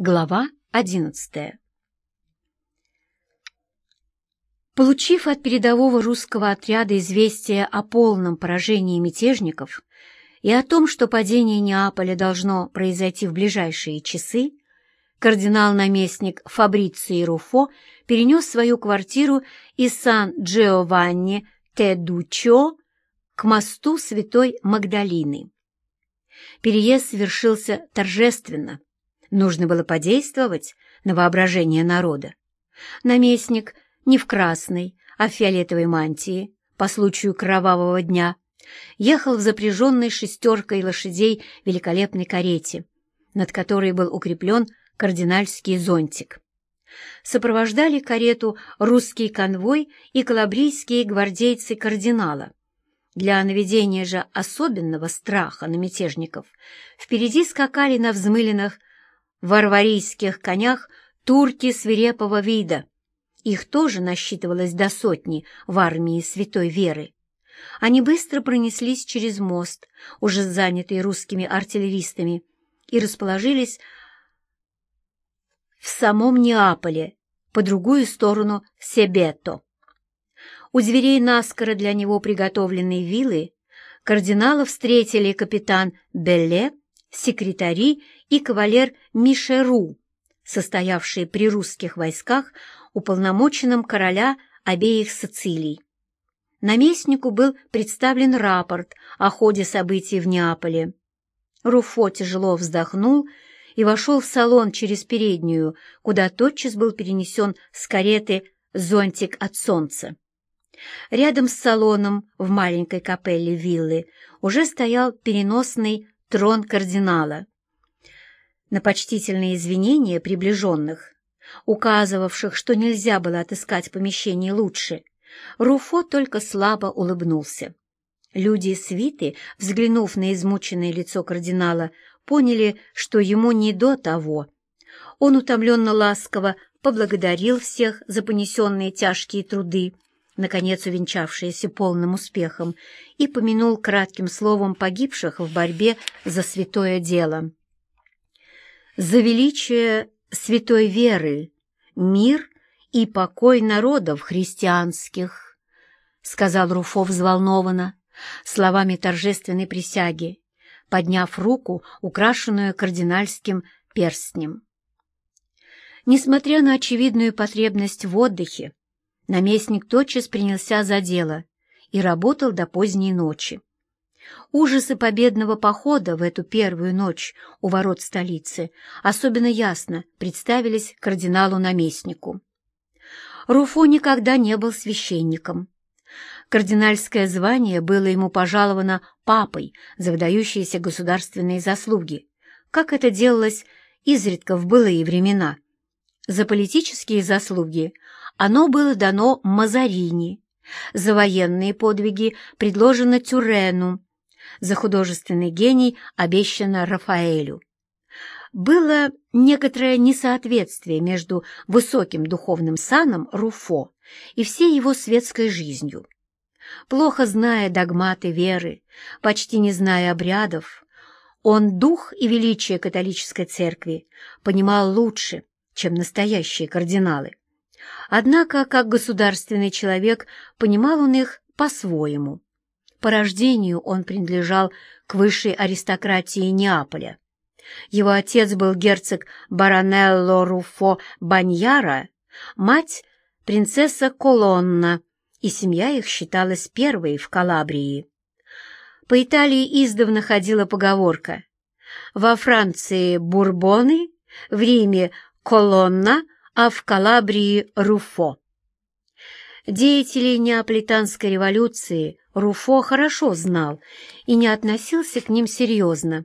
Глава одиннадцатая Получив от передового русского отряда известие о полном поражении мятежников и о том, что падение Неаполя должно произойти в ближайшие часы, кардинал-наместник Фабриций Руфо перенес свою квартиру из Сан-Джованни Тедучо к мосту Святой Магдалины. Переезд совершился торжественно. Нужно было подействовать на воображение народа. Наместник не в красной, а в фиолетовой мантии по случаю кровавого дня ехал в запряженной шестеркой лошадей великолепной карете, над которой был укреплен кардинальский зонтик. Сопровождали карету русский конвой и калабрийские гвардейцы кардинала. Для наведения же особенного страха на мятежников впереди скакали на взмыленных варварийских конях турки свирепого вида. Их тоже насчитывалось до сотни в армии святой веры. Они быстро пронеслись через мост, уже занятый русскими артиллеристами, и расположились в самом Неаполе, по другую сторону Себето. У дверей наскоро для него приготовленной виллы кардинала встретили капитан Белле, секретари и кавалер Мишеру, состоявшие при русских войсках уполномоченным короля обеих Сицилий. Наместнику был представлен рапорт о ходе событий в Неаполе. Руфо тяжело вздохнул и вошел в салон через переднюю, куда тотчас был перенесен с кареты зонтик от солнца. Рядом с салоном в маленькой капелле виллы уже стоял переносный трон кардинала. На почтительные извинения приближенных, указывавших, что нельзя было отыскать помещение лучше, Руфо только слабо улыбнулся. Люди свиты, взглянув на измученное лицо кардинала, поняли, что ему не до того. Он утомленно ласково поблагодарил всех за понесенные тяжкие труды, наконец увенчавшиеся полным успехом, и помянул кратким словом погибших в борьбе за святое дело. «За величие святой веры, мир и покой народов христианских», — сказал Руфо взволнованно, словами торжественной присяги, подняв руку, украшенную кардинальским перстнем. Несмотря на очевидную потребность в отдыхе, наместник тотчас принялся за дело и работал до поздней ночи. Ужасы победного похода в эту первую ночь у ворот столицы особенно ясно представились кардиналу-наместнику. Руфо никогда не был священником. Кардинальское звание было ему пожаловано папой за выдающиеся государственные заслуги, как это делалось изредка в былые времена. За политические заслуги оно было дано Мазарини, за военные подвиги предложено Тюрену, за художественный гений обещано Рафаэлю. Было некоторое несоответствие между высоким духовным саном Руфо и всей его светской жизнью. Плохо зная догматы веры, почти не зная обрядов, он дух и величие католической церкви понимал лучше, чем настоящие кардиналы. Однако, как государственный человек, понимал он их по-своему. По рождению он принадлежал к высшей аристократии Неаполя. Его отец был герцог Баронелло Руфо Баньяра, мать — принцесса Колонна, и семья их считалась первой в Калабрии. По Италии издавна ходила поговорка «Во Франции — бурбоны, в Риме — колонна, а в Калабрии — Руфо». Деятелей неаполитанской революции Руфо хорошо знал и не относился к ним серьезно.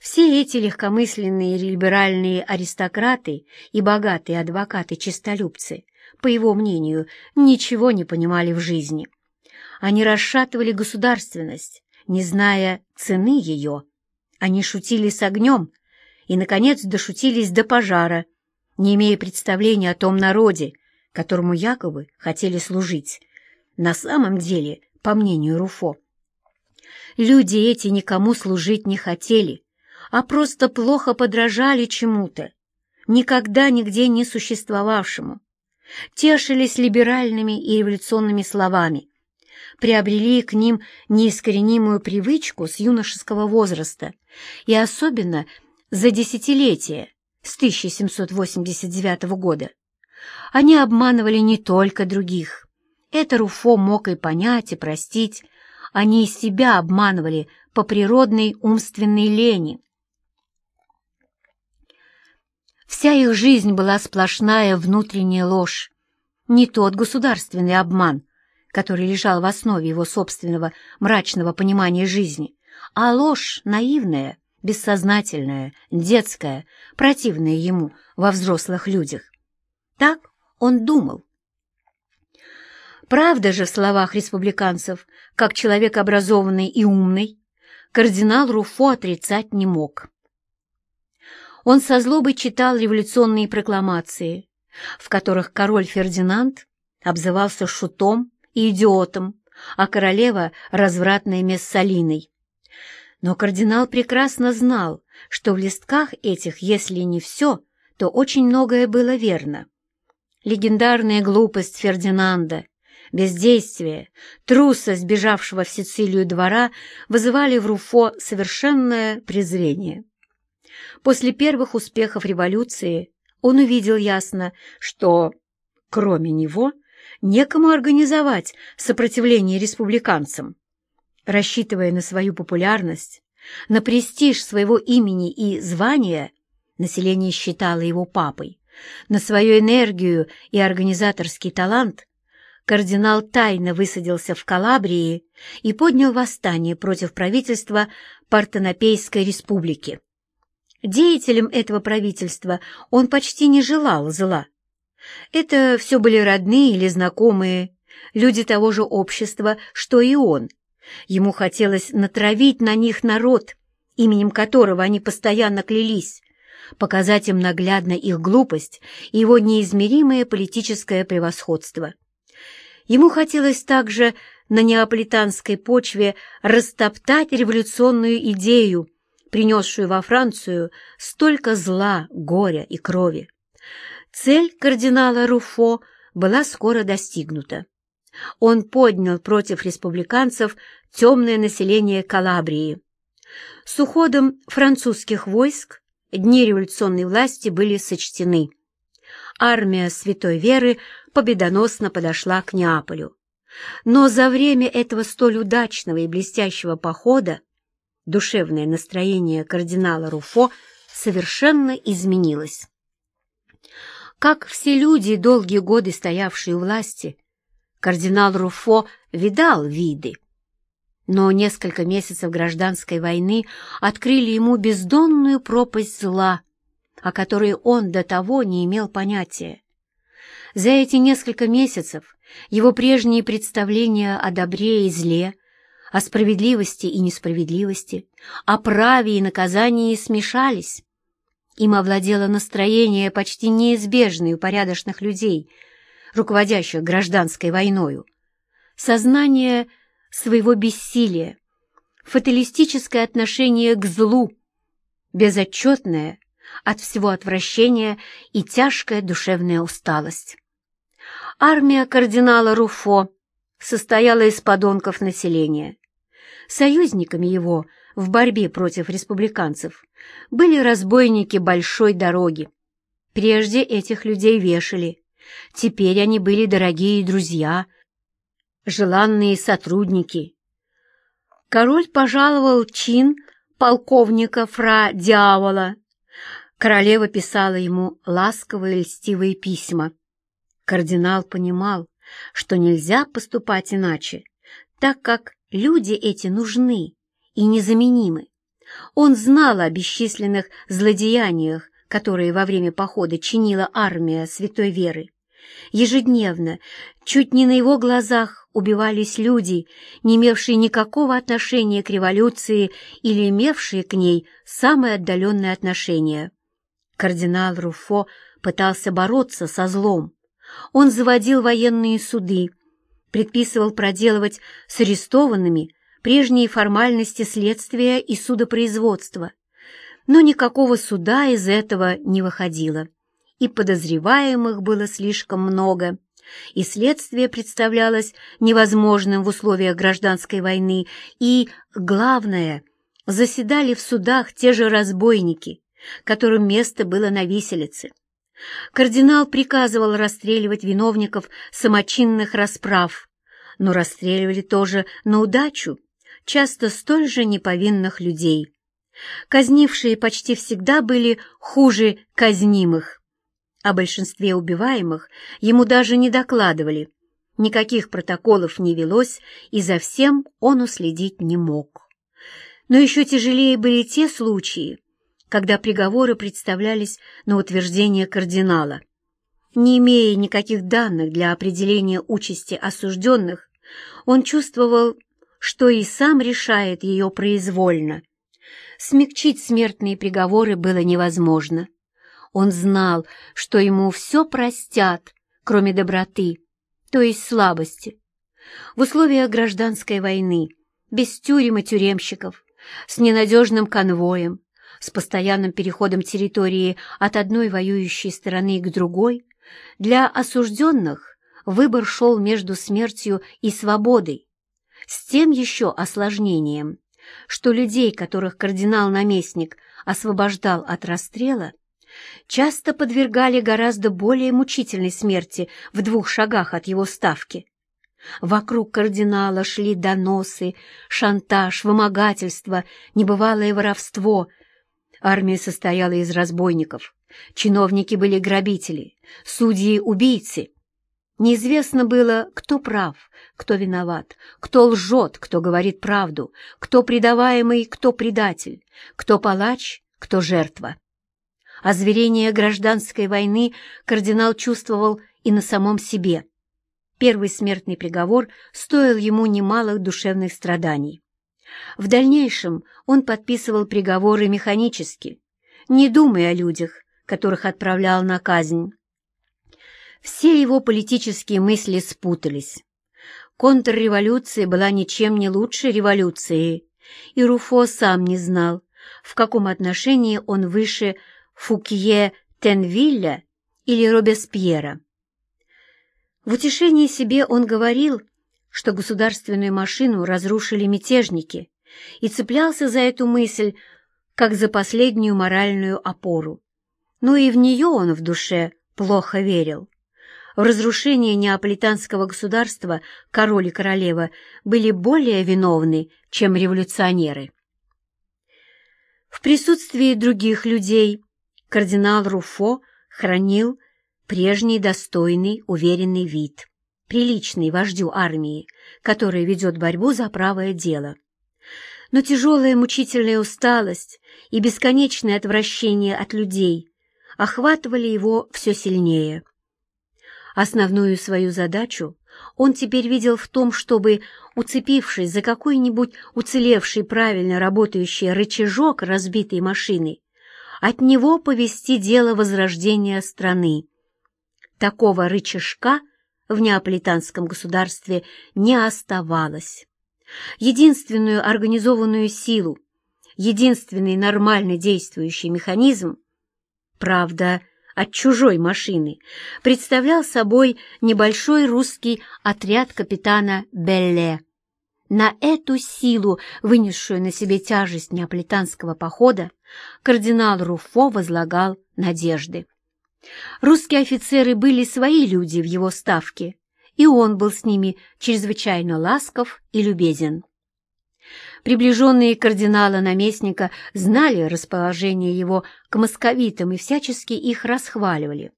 Все эти легкомысленные либеральные аристократы и богатые адвокаты-честолюбцы по его мнению, ничего не понимали в жизни. Они расшатывали государственность, не зная цены ее. Они шутили с огнем и, наконец, дошутились до пожара, не имея представления о том народе, которому якобы хотели служить. На самом деле, по мнению Руфо, люди эти никому служить не хотели, а просто плохо подражали чему-то. никогда нигде не существовавшему, тешились либеральными и революционными словами, приобрели к ним неискоренимую привычку с юношеского возраста и особенно за десятилетие с 1789 года. Они обманывали не только других. Это Руфо мог и понять, и простить. Они и себя обманывали по природной умственной лени. Вся их жизнь была сплошная внутренняя ложь, не тот государственный обман, который лежал в основе его собственного мрачного понимания жизни, а ложь наивная, бессознательная, детская, противная ему во взрослых людях. Так он думал. Правда же в словах республиканцев, как человек образованный и умный, кардинал Руфо отрицать не мог. Он со злобой читал революционные прокламации, в которых король Фердинанд обзывался шутом и идиотом, а королева — развратной Мессалиной. Но кардинал прекрасно знал, что в листках этих, если не все, то очень многое было верно. Легендарная глупость Фердинанда, бездействие, трусость бежавшего в Сицилию двора вызывали в Руфо совершенное презрение. После первых успехов революции он увидел ясно, что, кроме него, некому организовать сопротивление республиканцам. Рассчитывая на свою популярность, на престиж своего имени и звания, население считало его папой, на свою энергию и организаторский талант, кардинал тайно высадился в Калабрии и поднял восстание против правительства Партенопейской республики. Деятелям этого правительства он почти не желал зла. Это все были родные или знакомые, люди того же общества, что и он. Ему хотелось натравить на них народ, именем которого они постоянно клялись, показать им наглядно их глупость и его неизмеримое политическое превосходство. Ему хотелось также на неаполитанской почве растоптать революционную идею, принесшую во Францию столько зла, горя и крови. Цель кардинала Руфо была скоро достигнута. Он поднял против республиканцев темное население Калабрии. С уходом французских войск дни революционной власти были сочтены. Армия Святой Веры победоносно подошла к Неаполю. Но за время этого столь удачного и блестящего похода душевное настроение кардинала Руфо совершенно изменилось. Как все люди, долгие годы стоявшие у власти, кардинал Руфо видал виды. Но несколько месяцев гражданской войны открыли ему бездонную пропасть зла, о которой он до того не имел понятия. За эти несколько месяцев его прежние представления о добре и зле о справедливости и несправедливости, о праве и наказании смешались. Им овладело настроение почти неизбежное у порядочных людей, руководящих гражданской войною. Сознание своего бессилия, фаталистическое отношение к злу, безотчетное от всего отвращения и тяжкая душевная усталость. Армия кардинала Руфо состояла из подонков населения, Союзниками его в борьбе против республиканцев были разбойники большой дороги. Прежде этих людей вешали, теперь они были дорогие друзья, желанные сотрудники. Король пожаловал чин полковника фра Дьявола. Королева писала ему ласковые льстивые письма. Кардинал понимал, что нельзя поступать иначе, так как Люди эти нужны и незаменимы. Он знал о бесчисленных злодеяниях, которые во время похода чинила армия святой веры. Ежедневно, чуть не на его глазах, убивались люди, не имевшие никакого отношения к революции или имевшие к ней самое отдаленное отношение. Кардинал Руфо пытался бороться со злом. Он заводил военные суды, предписывал проделывать с арестованными прежние формальности следствия и судопроизводства. Но никакого суда из этого не выходило, и подозреваемых было слишком много, и следствие представлялось невозможным в условиях гражданской войны, и, главное, заседали в судах те же разбойники, которым место было на виселице. Кардинал приказывал расстреливать виновников самочинных расправ, но расстреливали тоже на удачу, часто столь же неповинных людей. Казнившие почти всегда были хуже казнимых. О большинстве убиваемых ему даже не докладывали. Никаких протоколов не велось, и за всем он уследить не мог. Но еще тяжелее были те случаи, когда приговоры представлялись на утверждение кардинала. Не имея никаких данных для определения участи осужденных, он чувствовал, что и сам решает ее произвольно. Смягчить смертные приговоры было невозможно. Он знал, что ему все простят, кроме доброты, то есть слабости. В условиях гражданской войны, без тюрем и тюремщиков, с ненадежным конвоем, с постоянным переходом территории от одной воюющей стороны к другой, для осужденных выбор шел между смертью и свободой, с тем еще осложнением, что людей, которых кардинал-наместник освобождал от расстрела, часто подвергали гораздо более мучительной смерти в двух шагах от его ставки. Вокруг кардинала шли доносы, шантаж, вымогательство, небывалое воровство. Армия состояла из разбойников, чиновники были грабители, судьи — убийцы. Неизвестно было, кто прав, кто виноват, кто лжет, кто говорит правду, кто предаваемый, кто предатель, кто палач, кто жертва. Озверение гражданской войны кардинал чувствовал и на самом себе. Первый смертный приговор стоил ему немалых душевных страданий. В дальнейшем он подписывал приговоры механически, не думая о людях, которых отправлял на казнь. Все его политические мысли спутались. Контрреволюция была ничем не лучше революции, и Руфо сам не знал, в каком отношении он выше Фукье Тенвилля или Робеспьера. В утешении себе он говорил, что государственную машину разрушили мятежники, и цеплялся за эту мысль, как за последнюю моральную опору. Но и в нее он в душе плохо верил. В разрушении неаполитанского государства король и королева были более виновны, чем революционеры. В присутствии других людей кардинал Руфо хранил прежний достойный, уверенный вид, приличный вождю армии, которая ведет борьбу за правое дело. Но тяжелая мучительная усталость и бесконечное отвращение от людей охватывали его все сильнее. Основную свою задачу он теперь видел в том, чтобы, уцепившись за какой-нибудь уцелевший правильно работающий рычажок разбитой машины, от него повести дело возрождения страны. Такого рычажка в неаполитанском государстве не оставалось. Единственную организованную силу, единственный нормально действующий механизм, правда, от чужой машины, представлял собой небольшой русский отряд капитана Белле. На эту силу, вынесшую на себе тяжесть неаполитанского похода, кардинал Руфо возлагал надежды. Русские офицеры были свои люди в его ставке, и он был с ними чрезвычайно ласков и любезен. Приближенные кардинала-наместника знали расположение его к московитам и всячески их расхваливали.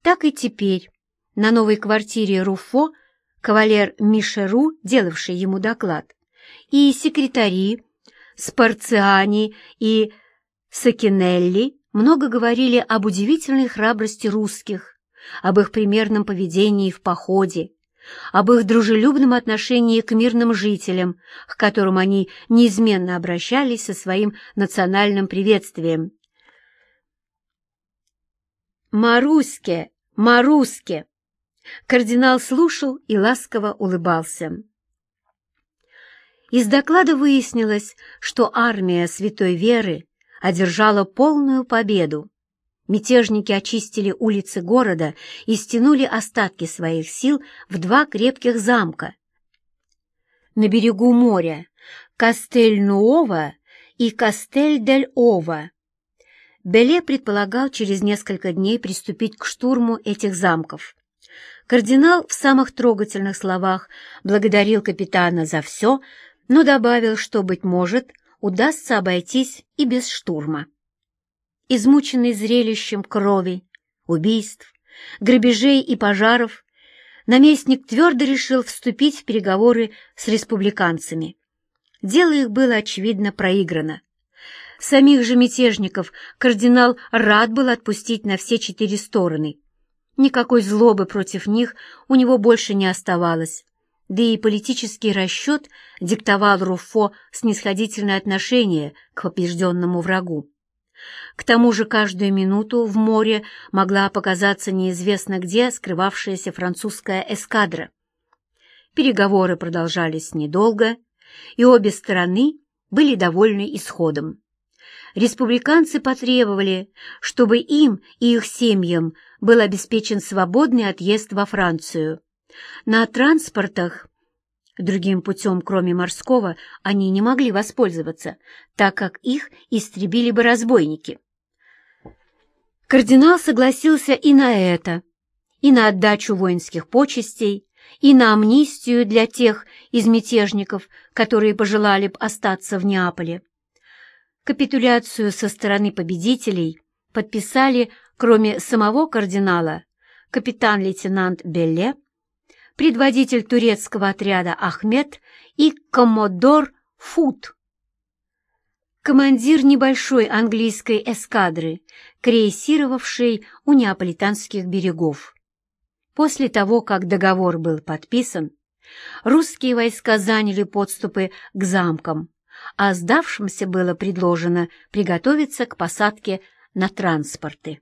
Так и теперь на новой квартире Руфо кавалер Мишеру, делавший ему доклад, и секретари Спарциани и Сакинелли много говорили об удивительной храбрости русских, об их примерном поведении в походе, об их дружелюбном отношении к мирным жителям, к которым они неизменно обращались со своим национальным приветствием. «Маруське! Маруске!» Кардинал слушал и ласково улыбался. Из доклада выяснилось, что армия Святой Веры одержала полную победу. Мятежники очистили улицы города и стянули остатки своих сил в два крепких замка. На берегу моря Кастель-Нуова и Кастель-дель-Ова. Беле предполагал через несколько дней приступить к штурму этих замков. Кардинал в самых трогательных словах благодарил капитана за все, но добавил, что, быть может, удастся обойтись и без штурма. Измученный зрелищем крови, убийств, грабежей и пожаров, наместник твердо решил вступить в переговоры с республиканцами. Дело их было, очевидно, проиграно. Самих же мятежников кардинал рад был отпустить на все четыре стороны. Никакой злобы против них у него больше не оставалось, да и политический расчет диктовал Руфо снисходительное отношение к побежденному врагу. К тому же каждую минуту в море могла показаться неизвестно где скрывавшаяся французская эскадра. Переговоры продолжались недолго, и обе стороны были довольны исходом. Республиканцы потребовали, чтобы им и их семьям был обеспечен свободный отъезд во Францию. На транспортах, другим путем, кроме морского, они не могли воспользоваться, так как их истребили бы разбойники. Кардинал согласился и на это, и на отдачу воинских почестей, и на амнистию для тех из мятежников, которые пожелали бы остаться в Неаполе. Капитуляцию со стороны победителей подписали, кроме самого кардинала, капитан-лейтенант Белле, предводитель турецкого отряда Ахмед и коммодор Фут, командир небольшой английской эскадры, крейсировавшей у неаполитанских берегов. После того, как договор был подписан, русские войска заняли подступы к замкам, а сдавшимся было предложено приготовиться к посадке на транспорты.